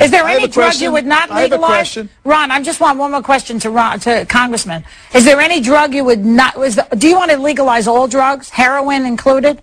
I, Is there I any drug question. you would not legalize? Ron, I just want one more question to Ron, to Congressman. Is there any drug you would not? Is the, do you want to legalize all drugs, heroin included?